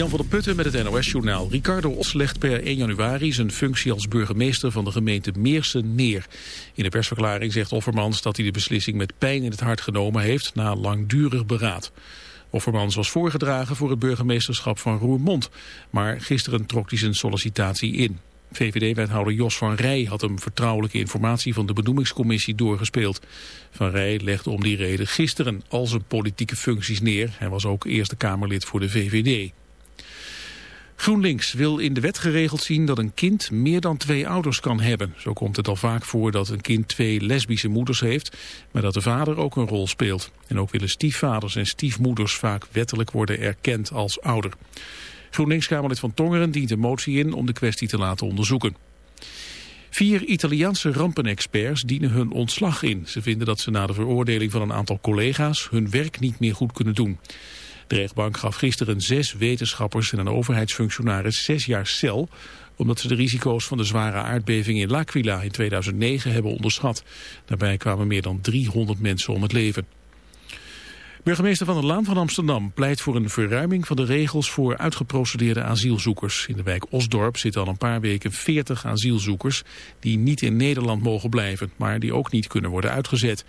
Jan van der Putten met het NOS-journaal. Ricardo Os legt per 1 januari zijn functie als burgemeester van de gemeente Meersen neer. In de persverklaring zegt Offermans dat hij de beslissing met pijn in het hart genomen heeft na langdurig beraad. Offermans was voorgedragen voor het burgemeesterschap van Roermond, maar gisteren trok hij zijn sollicitatie in. VVD-wethouder Jos van Rij had hem vertrouwelijke informatie van de benoemingscommissie doorgespeeld. Van Rij legde om die reden gisteren al zijn politieke functies neer. Hij was ook Eerste Kamerlid voor de VVD. GroenLinks wil in de wet geregeld zien dat een kind meer dan twee ouders kan hebben. Zo komt het al vaak voor dat een kind twee lesbische moeders heeft, maar dat de vader ook een rol speelt. En ook willen stiefvaders en stiefmoeders vaak wettelijk worden erkend als ouder. GroenLinks-Kamerlid van Tongeren dient een motie in om de kwestie te laten onderzoeken. Vier Italiaanse rampenexperts dienen hun ontslag in. Ze vinden dat ze na de veroordeling van een aantal collega's hun werk niet meer goed kunnen doen. De rechtbank gaf gisteren zes wetenschappers en een overheidsfunctionaris zes jaar cel omdat ze de risico's van de zware aardbeving in L'Aquila in 2009 hebben onderschat. Daarbij kwamen meer dan 300 mensen om het leven. Burgemeester Van der Laan van Amsterdam pleit voor een verruiming van de regels voor uitgeprocedeerde asielzoekers. In de wijk Osdorp zitten al een paar weken 40 asielzoekers die niet in Nederland mogen blijven, maar die ook niet kunnen worden uitgezet.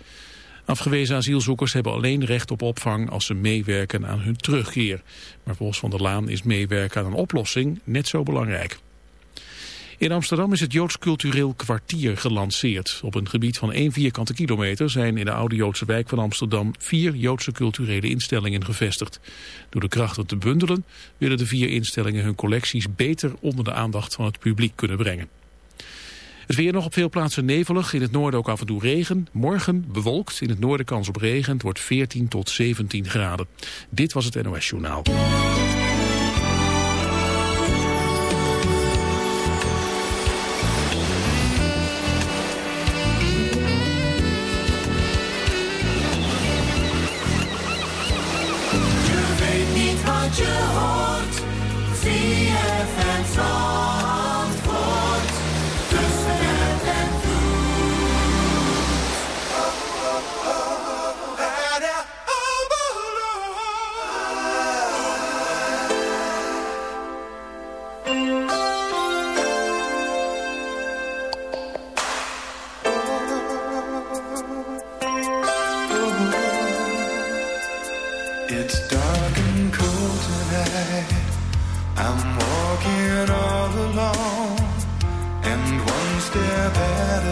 Afgewezen asielzoekers hebben alleen recht op opvang als ze meewerken aan hun terugkeer. Maar volgens Van der Laan is meewerken aan een oplossing net zo belangrijk. In Amsterdam is het Joods Cultureel Kwartier gelanceerd. Op een gebied van 1 vierkante kilometer zijn in de oude Joodse wijk van Amsterdam vier Joodse culturele instellingen gevestigd. Door de krachten te bundelen willen de vier instellingen hun collecties beter onder de aandacht van het publiek kunnen brengen. Het weer nog op veel plaatsen nevelig, in het noorden ook af en toe regen. Morgen bewolkt, in het noorden kans op regen. Het wordt 14 tot 17 graden. Dit was het NOS Journaal.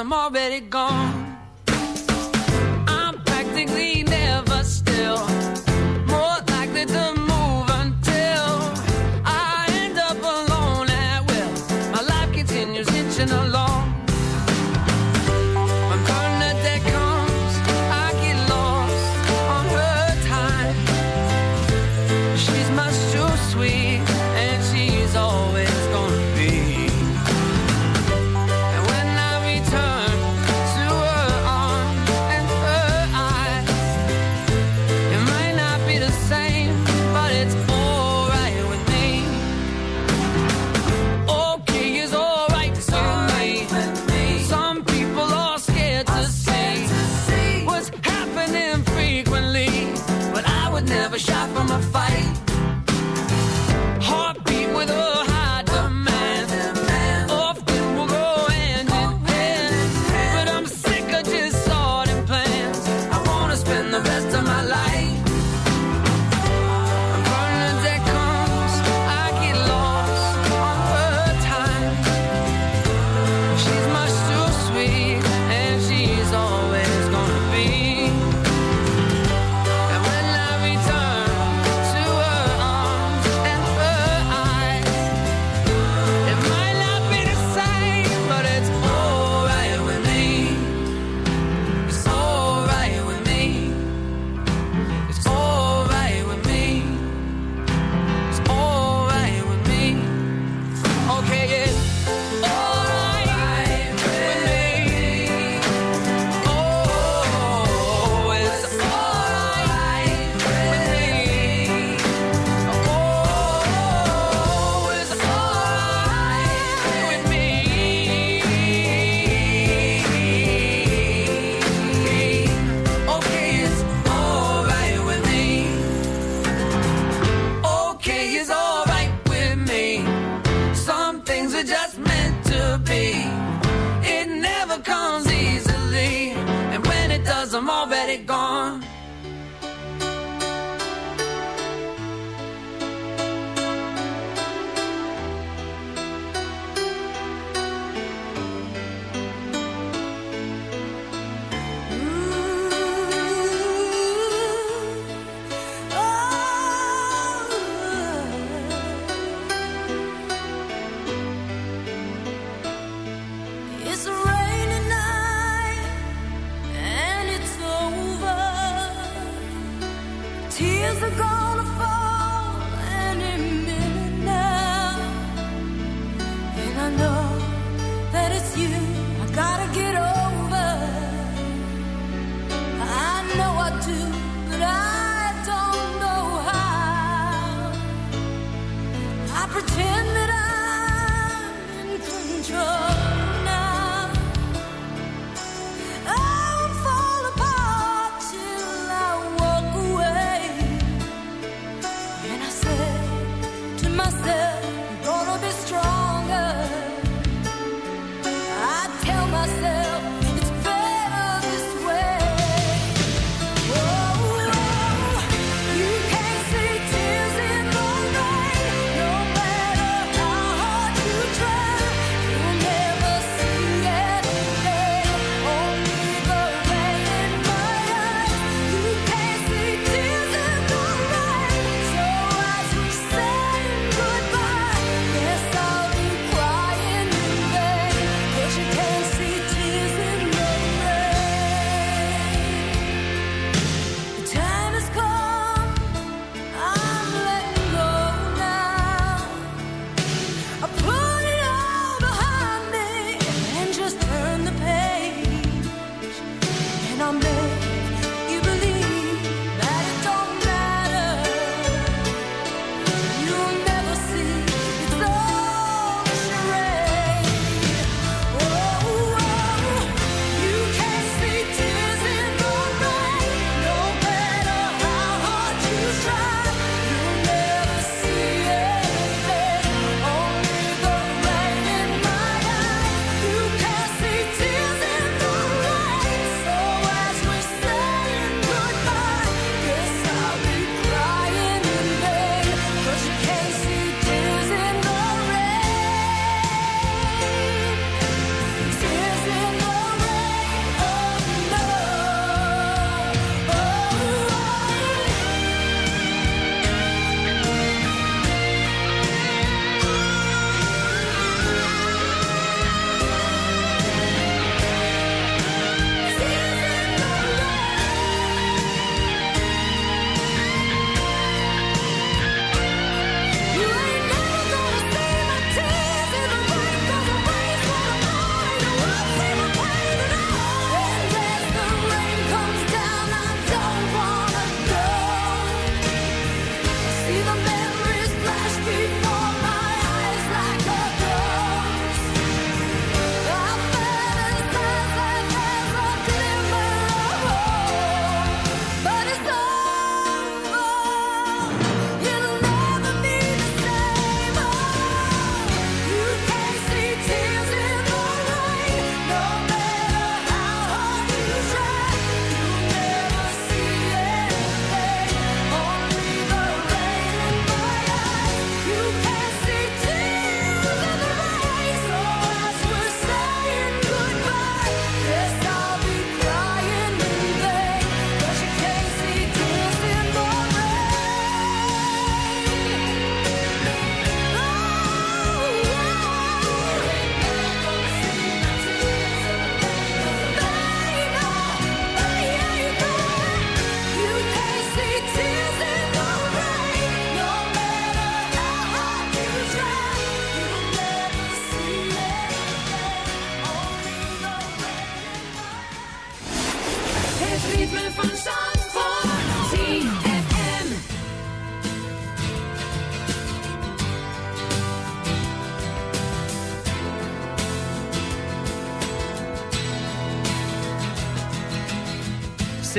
I'm already gone.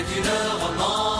et d'une romance.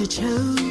You chose.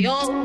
be old.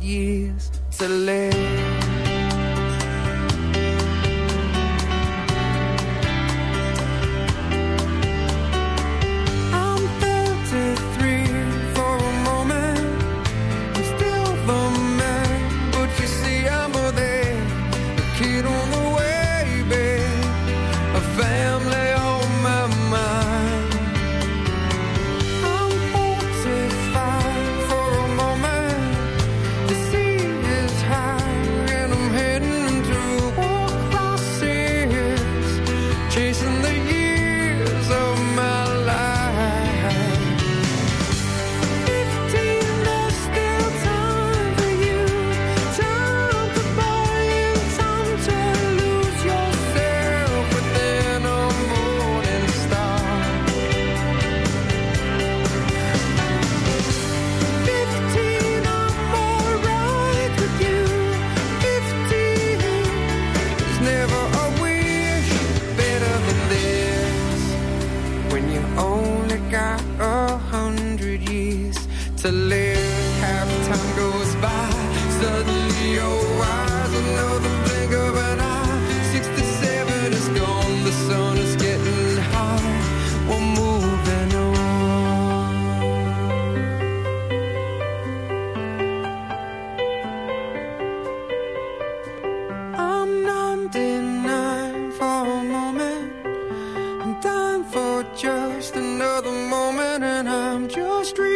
years to live. just another moment, and I'm just. Dreaming.